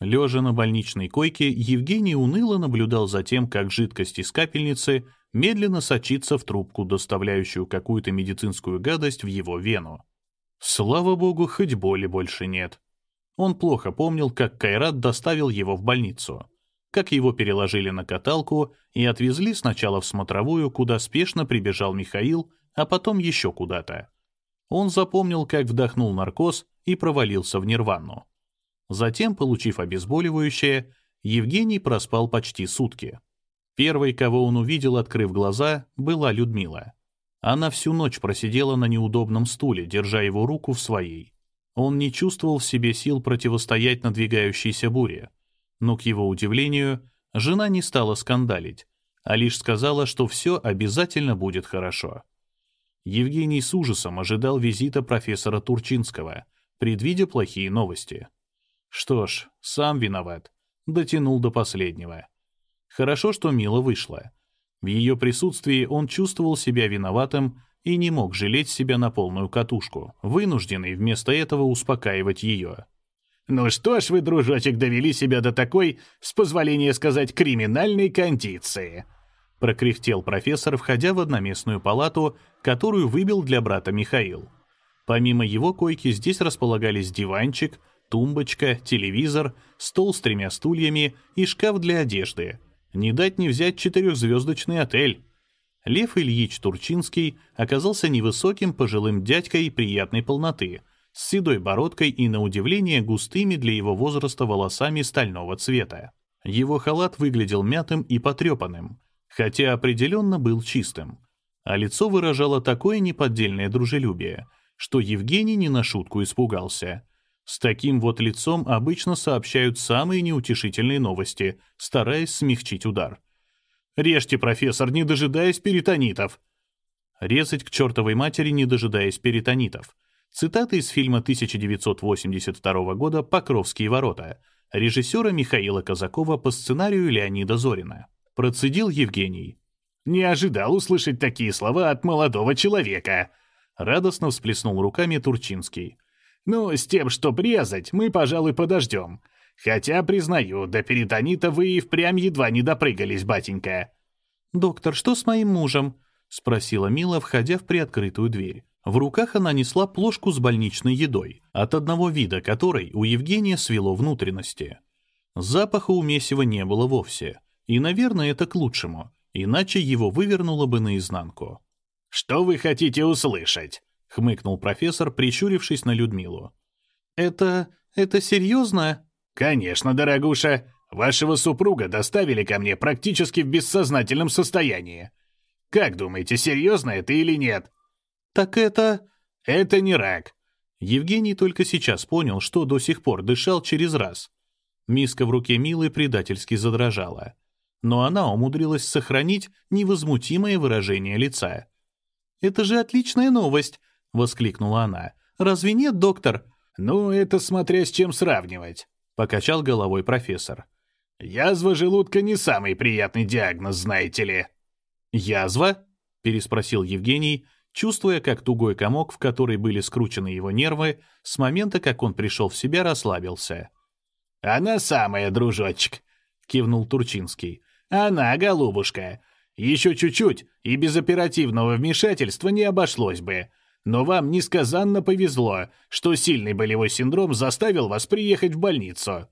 Лежа на больничной койке, Евгений уныло наблюдал за тем, как жидкость из капельницы медленно сочится в трубку, доставляющую какую-то медицинскую гадость в его вену. Слава богу, хоть боли больше нет. Он плохо помнил, как Кайрат доставил его в больницу, как его переложили на каталку и отвезли сначала в смотровую, куда спешно прибежал Михаил, а потом еще куда-то. Он запомнил, как вдохнул наркоз и провалился в нирвану. Затем, получив обезболивающее, Евгений проспал почти сутки. Первой, кого он увидел, открыв глаза, была Людмила. Она всю ночь просидела на неудобном стуле, держа его руку в своей. Он не чувствовал в себе сил противостоять надвигающейся буре. Но, к его удивлению, жена не стала скандалить, а лишь сказала, что все обязательно будет хорошо. Евгений с ужасом ожидал визита профессора Турчинского, предвидя плохие новости. Что ж, сам виноват. Дотянул до последнего. Хорошо, что Мила вышла. В ее присутствии он чувствовал себя виноватым и не мог жалеть себя на полную катушку, вынужденный вместо этого успокаивать ее. «Ну что ж вы, дружочек, довели себя до такой, с позволения сказать, криминальной кондиции!» прокряхтел профессор, входя в одноместную палату, которую выбил для брата Михаил. Помимо его койки здесь располагались диванчик, тумбочка, телевизор, стол с тремя стульями и шкаф для одежды — не дать не взять четырехзвездочный отель. Лев Ильич Турчинский оказался невысоким пожилым дядькой приятной полноты, с седой бородкой и, на удивление, густыми для его возраста волосами стального цвета. Его халат выглядел мятым и потрепанным, хотя определенно был чистым. А лицо выражало такое неподдельное дружелюбие, что Евгений не на шутку испугался. С таким вот лицом обычно сообщают самые неутешительные новости, стараясь смягчить удар. «Режьте, профессор, не дожидаясь перитонитов!» «Резать к чертовой матери, не дожидаясь перитонитов». Цитата из фильма 1982 года «Покровские ворота» режиссера Михаила Казакова по сценарию Леонида Зорина. Процедил Евгений. «Не ожидал услышать такие слова от молодого человека!» Радостно всплеснул руками Турчинский. Ну, с тем, что резать, мы, пожалуй, подождем. Хотя, признаю, до перитонита вы и впрямь едва не допрыгались, батенька». «Доктор, что с моим мужем?» — спросила Мила, входя в приоткрытую дверь. В руках она несла плошку с больничной едой, от одного вида которой у Евгения свело внутренности. Запаха у месива не было вовсе, и, наверное, это к лучшему, иначе его вывернуло бы наизнанку. «Что вы хотите услышать?» — хмыкнул профессор, прищурившись на Людмилу. «Это... это серьезно?» «Конечно, дорогуша. Вашего супруга доставили ко мне практически в бессознательном состоянии. Как думаете, серьезно это или нет?» «Так это...» «Это не рак». Евгений только сейчас понял, что до сих пор дышал через раз. Миска в руке Милы предательски задрожала. Но она умудрилась сохранить невозмутимое выражение лица. «Это же отличная новость. — воскликнула она. «Разве нет, доктор?» «Ну, это смотря с чем сравнивать», — покачал головой профессор. «Язва желудка не самый приятный диагноз, знаете ли». «Язва?» — переспросил Евгений, чувствуя, как тугой комок, в который были скручены его нервы, с момента, как он пришел в себя, расслабился. «Она самая, дружочек», — кивнул Турчинский. «Она, голубушка. Еще чуть-чуть, и без оперативного вмешательства не обошлось бы. Но вам несказанно повезло, что сильный болевой синдром заставил вас приехать в больницу.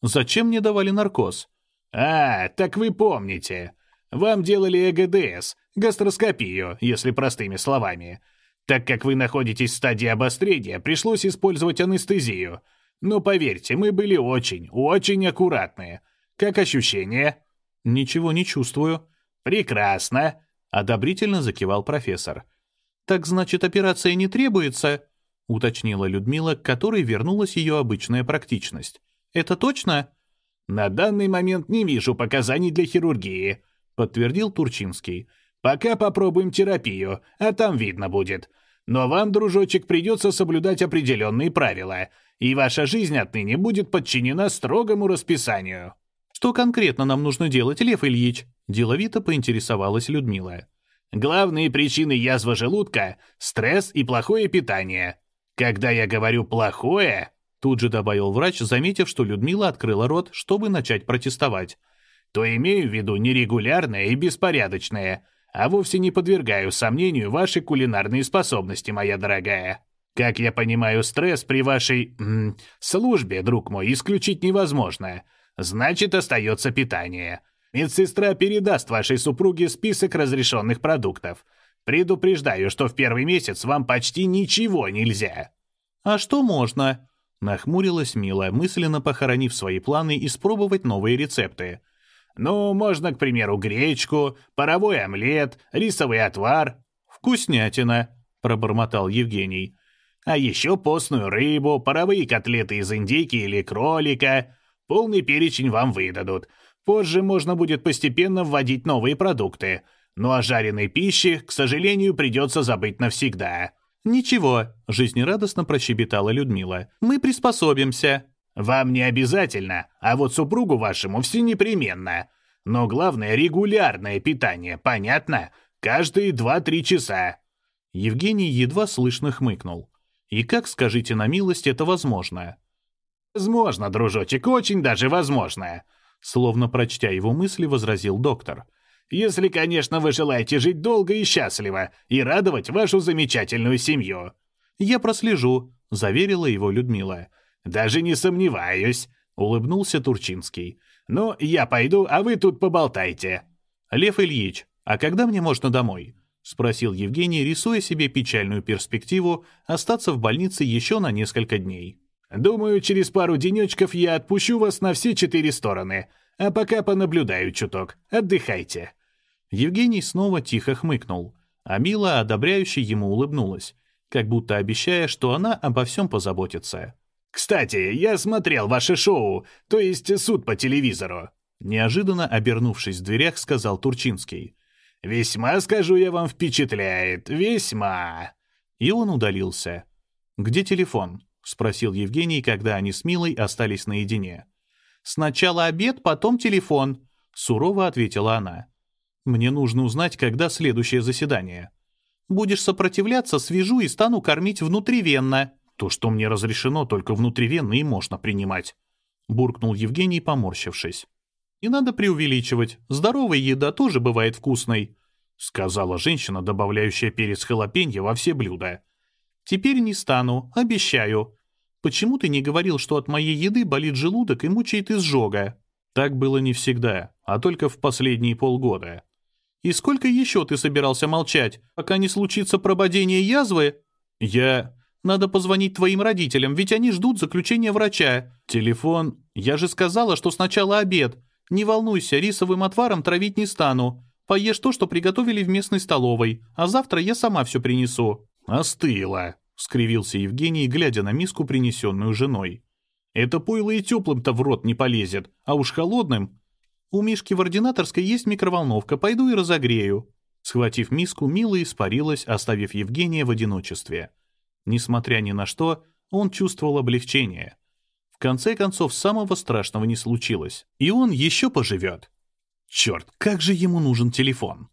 Зачем мне давали наркоз? А, так вы помните. Вам делали ЭГДС, гастроскопию, если простыми словами. Так как вы находитесь в стадии обострения, пришлось использовать анестезию. Но поверьте, мы были очень, очень аккуратны. Как ощущения? Ничего не чувствую. Прекрасно, одобрительно закивал профессор. «Так значит, операция не требуется?» — уточнила Людмила, к которой вернулась ее обычная практичность. «Это точно?» «На данный момент не вижу показаний для хирургии», — подтвердил Турчинский. «Пока попробуем терапию, а там видно будет. Но вам, дружочек, придется соблюдать определенные правила, и ваша жизнь отныне будет подчинена строгому расписанию». «Что конкретно нам нужно делать, Лев Ильич?» — деловито поинтересовалась Людмила. Главные причины язвы желудка – стресс и плохое питание. Когда я говорю «плохое», Тут же добавил врач, заметив, что Людмила открыла рот, чтобы начать протестовать. То имею в виду нерегулярное и беспорядочное, а вовсе не подвергаю сомнению ваши кулинарные способности, моя дорогая. Как я понимаю, стресс при вашей м, службе, друг мой, исключить невозможно. Значит, остается питание. Медсестра передаст вашей супруге список разрешенных продуктов. Предупреждаю, что в первый месяц вам почти ничего нельзя. А что можно? Нахмурилась Мила, мысленно похоронив свои планы испробовать новые рецепты. Ну, можно, к примеру, гречку, паровой омлет, рисовый отвар. Вкуснятина, пробормотал Евгений. А еще постную рыбу, паровые котлеты из индейки или кролика. Полный перечень вам выдадут. Позже можно будет постепенно вводить новые продукты. Ну а жареной пищи, к сожалению, придется забыть навсегда. «Ничего», — жизнерадостно прощебетала Людмила. «Мы приспособимся». «Вам не обязательно, а вот супругу вашему все непременно. Но главное — регулярное питание, понятно? Каждые два-три часа». Евгений едва слышно хмыкнул. И как, скажите на милость, это возможно? Возможно, дружочек, очень даже возможно. Словно прочтя его мысли, возразил доктор. Если, конечно, вы желаете жить долго и счастливо и радовать вашу замечательную семью. Я прослежу, заверила его Людмила. Даже не сомневаюсь, улыбнулся Турчинский. Ну, я пойду, а вы тут поболтайте. Лев Ильич, а когда мне можно домой? — спросил Евгений, рисуя себе печальную перспективу остаться в больнице еще на несколько дней. «Думаю, через пару денечков я отпущу вас на все четыре стороны, а пока понаблюдаю чуток. Отдыхайте». Евгений снова тихо хмыкнул, а Мила одобряюще ему улыбнулась, как будто обещая, что она обо всем позаботится. «Кстати, я смотрел ваше шоу, то есть суд по телевизору», неожиданно обернувшись в дверях, сказал Турчинский. «Весьма, скажу я вам, впечатляет. Весьма». И он удалился. «Где телефон?» — спросил Евгений, когда они с Милой остались наедине. «Сначала обед, потом телефон», — сурово ответила она. «Мне нужно узнать, когда следующее заседание. Будешь сопротивляться, свяжу и стану кормить внутривенно». «То, что мне разрешено, только внутривенно и можно принимать», — буркнул Евгений, поморщившись. Не надо преувеличивать, здоровая еда тоже бывает вкусной», — сказала женщина, добавляющая перец халапеньо во все блюда. «Теперь не стану, обещаю. Почему ты не говорил, что от моей еды болит желудок и мучает изжога?» Так было не всегда, а только в последние полгода. «И сколько еще ты собирался молчать, пока не случится прободение язвы?» «Я...» «Надо позвонить твоим родителям, ведь они ждут заключения врача. Телефон... Я же сказала, что сначала обед. «Не волнуйся, рисовым отваром травить не стану. Поешь то, что приготовили в местной столовой, а завтра я сама все принесу». «Остыло», — скривился Евгений, глядя на миску, принесенную женой. «Это пойло и теплым-то в рот не полезет, а уж холодным...» «У Мишки в ординаторской есть микроволновка, пойду и разогрею». Схватив миску, Мила испарилась, оставив Евгения в одиночестве. Несмотря ни на что, он чувствовал облегчение конце концов, самого страшного не случилось. И он еще поживет. Черт, как же ему нужен телефон.